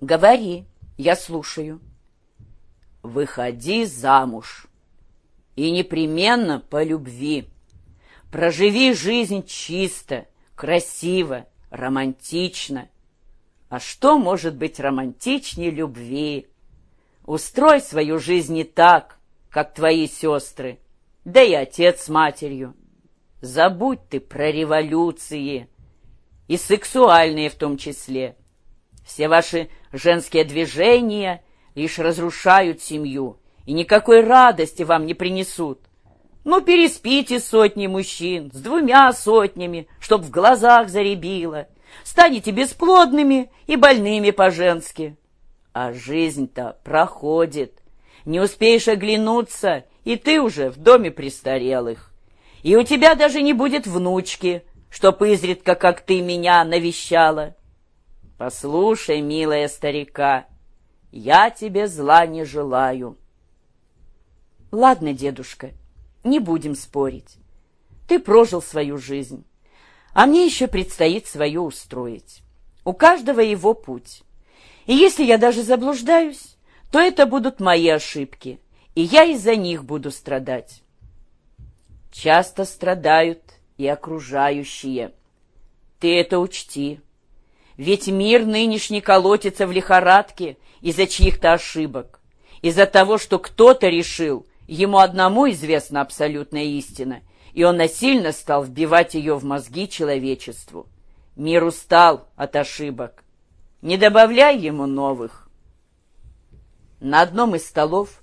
Говори, я слушаю. Выходи замуж. И непременно по любви. Проживи жизнь чисто, красиво, романтично. А что может быть романтичнее любви? Устрой свою жизнь не так, как твои сестры, да и отец с матерью. Забудь ты про революции, и сексуальные в том числе. Все ваши женские движения лишь разрушают семью и никакой радости вам не принесут. Ну, переспите сотни мужчин с двумя сотнями, чтоб в глазах заребило. Станете бесплодными и больными по-женски. А жизнь-то проходит. Не успеешь оглянуться, и ты уже в доме престарелых. И у тебя даже не будет внучки, чтоб изредка, как ты меня навещала. Послушай, милая старика, я тебе зла не желаю. Ладно, дедушка, не будем спорить. Ты прожил свою жизнь, а мне еще предстоит свое устроить. У каждого его путь. И если я даже заблуждаюсь, то это будут мои ошибки, и я из-за них буду страдать. Часто страдают и окружающие. Ты это учти. Ведь мир нынешний колотится в лихорадке из-за чьих-то ошибок, из-за того, что кто-то решил, ему одному известна абсолютная истина, и он насильно стал вбивать ее в мозги человечеству. Мир устал от ошибок. Не добавляй ему новых. На одном из столов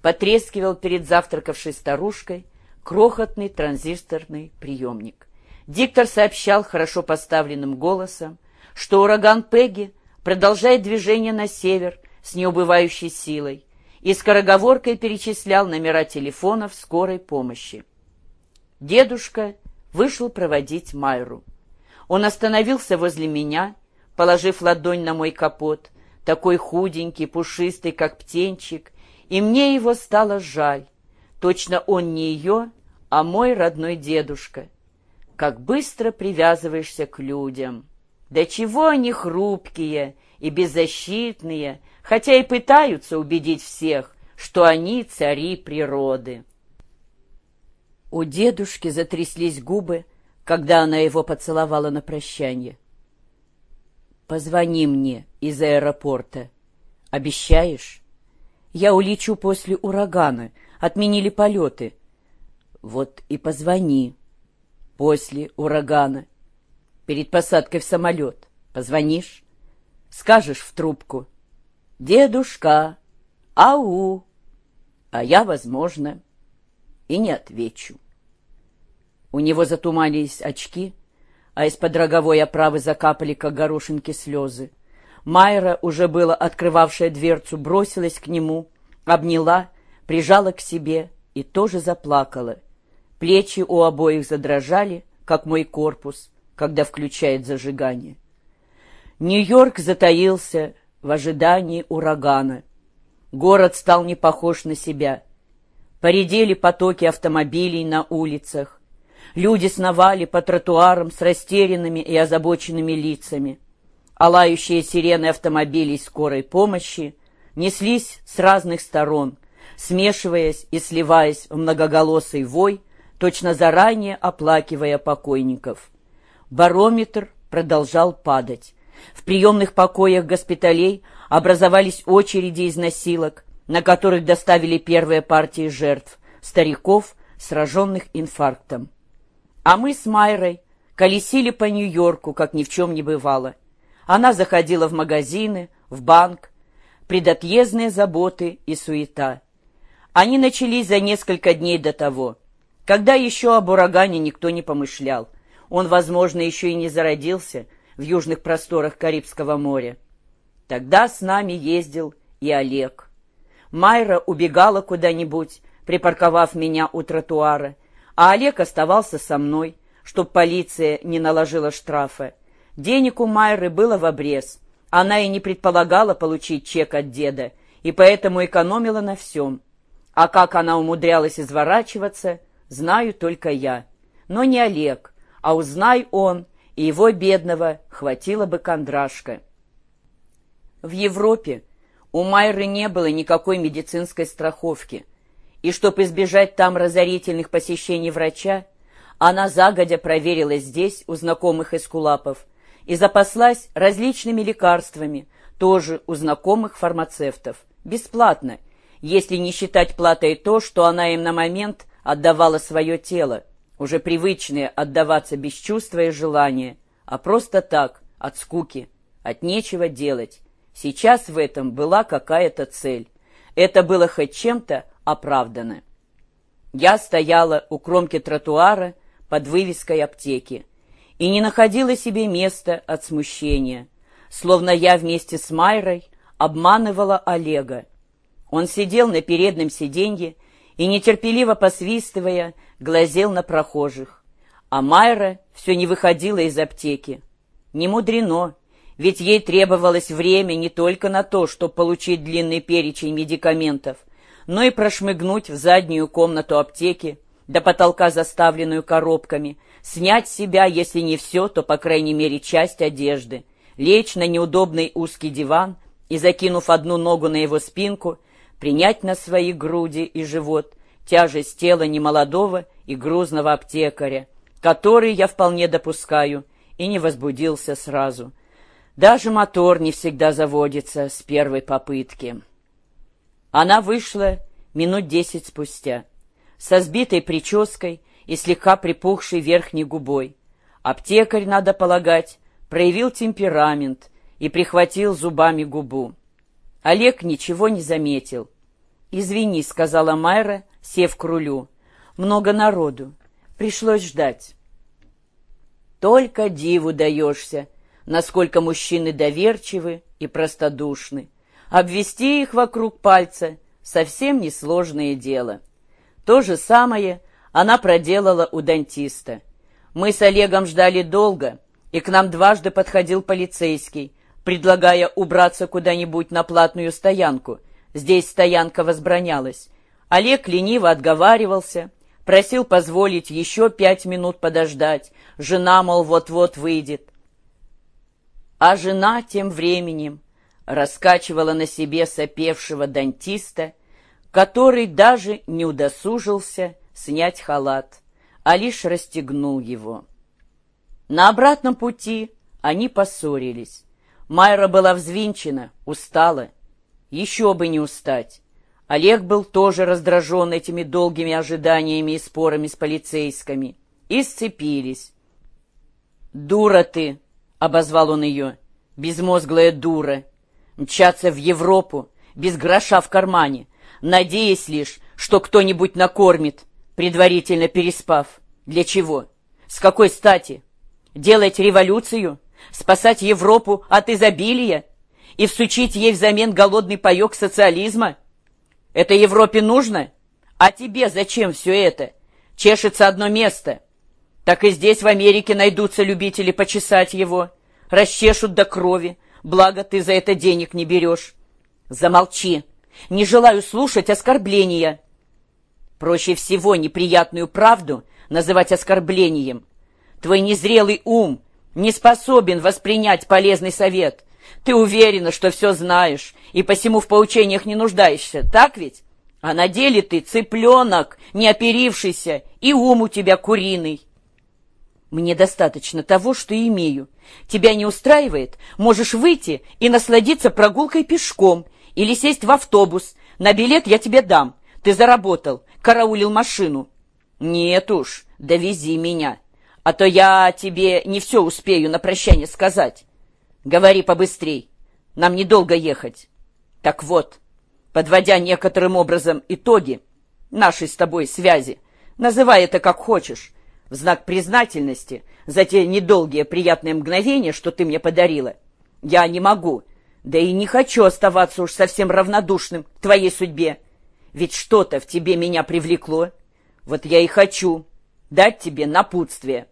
потрескивал перед завтракавшей старушкой крохотный транзисторный приемник. Диктор сообщал хорошо поставленным голосом, что ураган Пегги продолжает движение на север с неубывающей силой и скороговоркой перечислял номера телефонов скорой помощи. Дедушка вышел проводить Майру. Он остановился возле меня, положив ладонь на мой капот, такой худенький, пушистый, как птенчик, и мне его стало жаль. Точно он не ее, а мой родной дедушка. Как быстро привязываешься к людям. Да чего они хрупкие и беззащитные, хотя и пытаются убедить всех, что они цари природы. У дедушки затряслись губы, когда она его поцеловала на прощание. «Позвони мне из аэропорта. Обещаешь?» Я улечу после урагана. Отменили полеты. Вот и позвони. После урагана. Перед посадкой в самолет. Позвонишь? Скажешь в трубку. Дедушка, ау. А я, возможно, и не отвечу. У него затуманились очки, а из-под роговой оправы закапали, как горошинки, слезы. Майра, уже было открывавшая дверцу, бросилась к нему, обняла, прижала к себе и тоже заплакала. Плечи у обоих задрожали, как мой корпус, когда включает зажигание. Нью-Йорк затаился в ожидании урагана. Город стал не похож на себя. Поредели потоки автомобилей на улицах. Люди сновали по тротуарам с растерянными и озабоченными лицами а лающие сирены автомобилей скорой помощи неслись с разных сторон, смешиваясь и сливаясь в многоголосый вой, точно заранее оплакивая покойников. Барометр продолжал падать. В приемных покоях госпиталей образовались очереди из носилок, на которых доставили первые партии жертв, стариков, сраженных инфарктом. А мы с Майрой колесили по Нью-Йорку, как ни в чем не бывало. Она заходила в магазины, в банк, предотъездные заботы и суета. Они начались за несколько дней до того, когда еще об урагане никто не помышлял. Он, возможно, еще и не зародился в южных просторах Карибского моря. Тогда с нами ездил и Олег. Майра убегала куда-нибудь, припарковав меня у тротуара, а Олег оставался со мной, чтоб полиция не наложила штрафа. Денег у Майры было в обрез. Она и не предполагала получить чек от деда, и поэтому экономила на всем. А как она умудрялась изворачиваться, знаю только я. Но не Олег, а узнай он, и его бедного хватило бы кондрашка. В Европе у Майры не было никакой медицинской страховки, и чтобы избежать там разорительных посещений врача, она загодя проверила здесь у знакомых эскулапов и запаслась различными лекарствами, тоже у знакомых фармацевтов, бесплатно, если не считать платой то, что она им на момент отдавала свое тело, уже привычное отдаваться без чувства и желания, а просто так, от скуки, от нечего делать. Сейчас в этом была какая-то цель. Это было хоть чем-то оправдано. Я стояла у кромки тротуара под вывеской аптеки и не находила себе места от смущения, словно я вместе с Майрой обманывала Олега. Он сидел на переднем сиденье и, нетерпеливо посвистывая, глазел на прохожих. А Майра все не выходила из аптеки. Не мудрено, ведь ей требовалось время не только на то, чтобы получить длинный перечень медикаментов, но и прошмыгнуть в заднюю комнату аптеки, до потолка заставленную коробками, снять себя, если не все, то, по крайней мере, часть одежды, лечь на неудобный узкий диван и, закинув одну ногу на его спинку, принять на свои груди и живот тяжесть тела немолодого и грузного аптекаря, который, я вполне допускаю, и не возбудился сразу. Даже мотор не всегда заводится с первой попытки. Она вышла минут десять спустя, со сбитой прической и слегка припухшей верхней губой. Аптекарь, надо полагать, проявил темперамент и прихватил зубами губу. Олег ничего не заметил. «Извини», — сказала Майра, сев к рулю. «Много народу. Пришлось ждать». Только диву даешься, насколько мужчины доверчивы и простодушны. Обвести их вокруг пальца — совсем несложное дело. То же самое она проделала у дантиста. Мы с Олегом ждали долго, и к нам дважды подходил полицейский, предлагая убраться куда-нибудь на платную стоянку. Здесь стоянка возбранялась. Олег лениво отговаривался, просил позволить еще пять минут подождать. Жена, мол, вот-вот выйдет. А жена тем временем раскачивала на себе сопевшего дантиста, который даже не удосужился снять халат, а лишь расстегнул его. На обратном пути они поссорились. Майра была взвинчена, устала. Еще бы не устать. Олег был тоже раздражен этими долгими ожиданиями и спорами с полицейскими. И сцепились. «Дура ты!» — обозвал он ее. «Безмозглая дура! Мчаться в Европу без гроша в кармане, надеясь лишь, что кто-нибудь накормит, предварительно переспав. Для чего? С какой стати? Делать революцию? Спасать Европу от изобилия? И всучить ей взамен голодный паек социализма? Это Европе нужно? А тебе зачем все это? Чешется одно место. Так и здесь, в Америке, найдутся любители почесать его. Расчешут до крови, благо ты за это денег не берешь. Замолчи. Не желаю слушать оскорбления. Проще всего неприятную правду называть оскорблением. Твой незрелый ум не способен воспринять полезный совет. Ты уверена, что все знаешь, и посему в поучениях не нуждаешься, так ведь? А на деле ты цыпленок, не оперившийся, и ум у тебя куриный. Мне достаточно того, что имею. Тебя не устраивает? Можешь выйти и насладиться прогулкой пешком или сесть в автобус. На билет я тебе дам. Ты заработал, караулил машину. Нет уж, довези меня, а то я тебе не все успею на прощание сказать. Говори побыстрей, нам недолго ехать. Так вот, подводя некоторым образом итоги нашей с тобой связи, называй это как хочешь, в знак признательности за те недолгие приятные мгновения, что ты мне подарила. Я не могу, да и не хочу оставаться уж совсем равнодушным к твоей судьбе. Ведь что-то в тебе меня привлекло. Вот я и хочу дать тебе напутствие.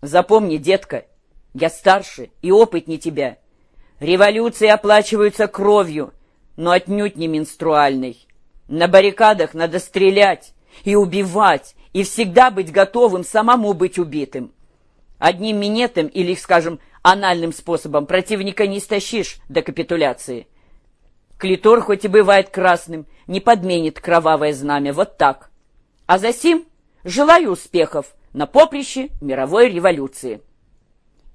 Запомни, детка, я старше и опытнее тебя. Революции оплачиваются кровью, но отнюдь не менструальной. На баррикадах надо стрелять и убивать, и всегда быть готовым самому быть убитым. Одним минетом или, скажем, анальным способом противника не истощишь до капитуляции. Клитор, хоть и бывает красным, не подменит кровавое знамя. Вот так. А за сим желаю успехов на поприще мировой революции.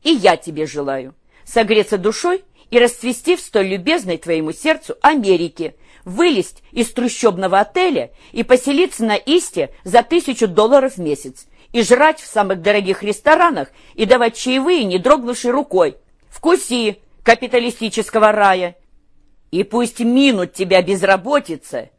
И я тебе желаю согреться душой и расцвести в столь любезной твоему сердцу Америке, вылезть из трущобного отеля и поселиться на Исте за тысячу долларов в месяц, и жрать в самых дорогих ресторанах, и давать чаевые, не дрогнувшей рукой. Вкуси капиталистического рая, и пусть минут тебя безработица,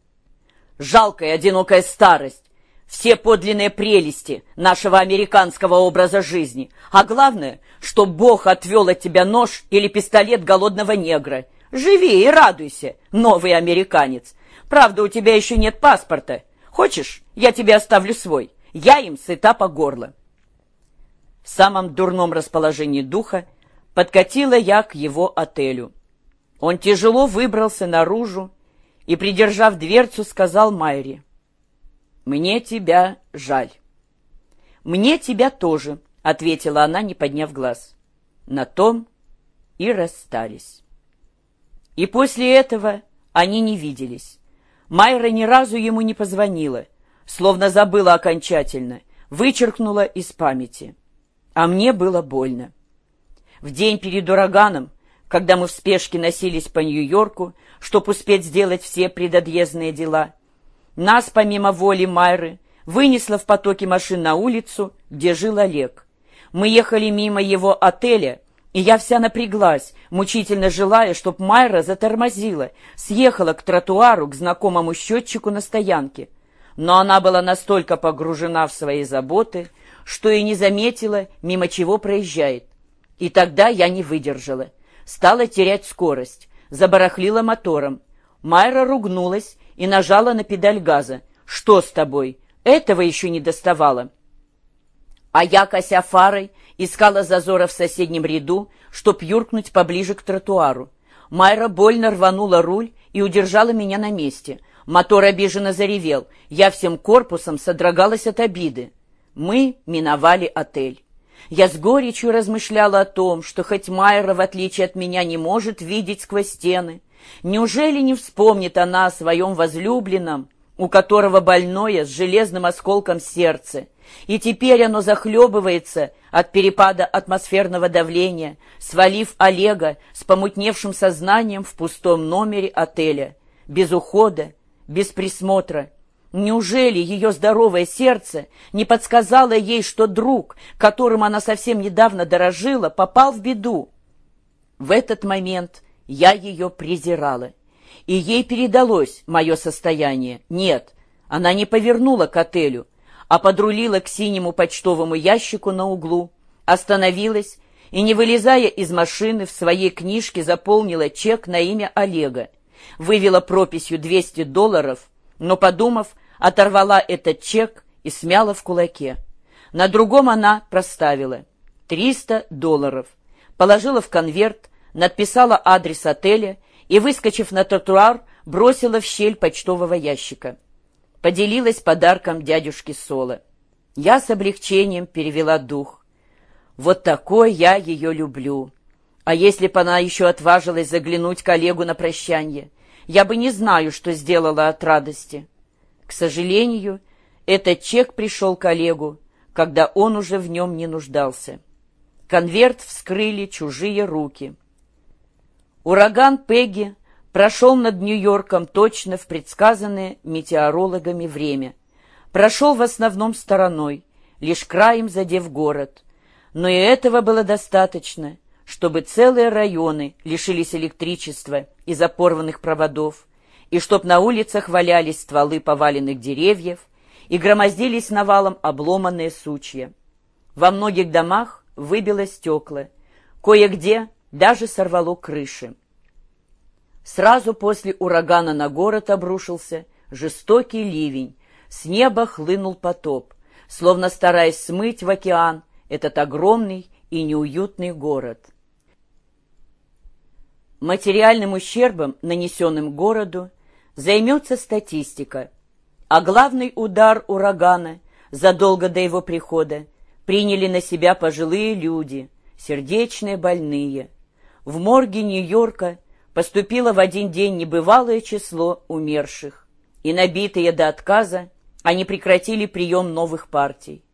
жалкая одинокая старость, все подлинные прелести нашего американского образа жизни. А главное, что Бог отвел от тебя нож или пистолет голодного негра. Живи и радуйся, новый американец. Правда, у тебя еще нет паспорта. Хочешь, я тебе оставлю свой? Я им сыта по горло. В самом дурном расположении духа подкатила я к его отелю. Он тяжело выбрался наружу и, придержав дверцу, сказал Майре, «Мне тебя жаль». «Мне тебя тоже», — ответила она, не подняв глаз. На том и расстались. И после этого они не виделись. Майра ни разу ему не позвонила, словно забыла окончательно, вычеркнула из памяти. А мне было больно. В день перед ураганом когда мы в спешке носились по Нью-Йорку, чтобы успеть сделать все предотъездные дела. Нас, помимо воли Майры, вынесло в потоке машин на улицу, где жил Олег. Мы ехали мимо его отеля, и я вся напряглась, мучительно желая, чтоб Майра затормозила, съехала к тротуару, к знакомому счетчику на стоянке. Но она была настолько погружена в свои заботы, что и не заметила, мимо чего проезжает. И тогда я не выдержала стала терять скорость, забарахлила мотором. Майра ругнулась и нажала на педаль газа. «Что с тобой? Этого еще не доставало». А я, кося фарой, искала зазора в соседнем ряду, чтоб юркнуть поближе к тротуару. Майра больно рванула руль и удержала меня на месте. Мотор обиженно заревел. Я всем корпусом содрогалась от обиды. Мы миновали отель. Я с горечью размышляла о том, что хоть Майра, в отличие от меня, не может видеть сквозь стены, неужели не вспомнит она о своем возлюбленном, у которого больное с железным осколком сердце, и теперь оно захлебывается от перепада атмосферного давления, свалив Олега с помутневшим сознанием в пустом номере отеля, без ухода, без присмотра, Неужели ее здоровое сердце не подсказало ей, что друг, которым она совсем недавно дорожила, попал в беду? В этот момент я ее презирала, и ей передалось мое состояние. Нет, она не повернула к отелю, а подрулила к синему почтовому ящику на углу, остановилась и, не вылезая из машины, в своей книжке заполнила чек на имя Олега, вывела прописью 200 долларов – но, подумав, оторвала этот чек и смяла в кулаке. На другом она проставила 300 долларов, положила в конверт, надписала адрес отеля и, выскочив на тротуар, бросила в щель почтового ящика. Поделилась подарком дядюшки Соло. Я с облегчением перевела дух. Вот такой я ее люблю. А если бы она еще отважилась заглянуть коллегу на прощание? я бы не знаю, что сделала от радости. К сожалению, этот чек пришел коллегу, когда он уже в нем не нуждался. Конверт вскрыли чужие руки. Ураган Пегги прошел над Нью-Йорком точно в предсказанное метеорологами время. Прошел в основном стороной, лишь краем задев город. Но и этого было достаточно — чтобы целые районы лишились электричества из-за порванных проводов, и чтоб на улицах валялись стволы поваленных деревьев и громоздились навалом обломанные сучья. Во многих домах выбило стекла, кое-где даже сорвало крыши. Сразу после урагана на город обрушился жестокий ливень, с неба хлынул потоп, словно стараясь смыть в океан этот огромный и неуютный город. Материальным ущербом, нанесенным городу, займется статистика, а главный удар урагана задолго до его прихода приняли на себя пожилые люди, сердечные больные. В морге Нью-Йорка поступило в один день небывалое число умерших, и набитые до отказа они прекратили прием новых партий.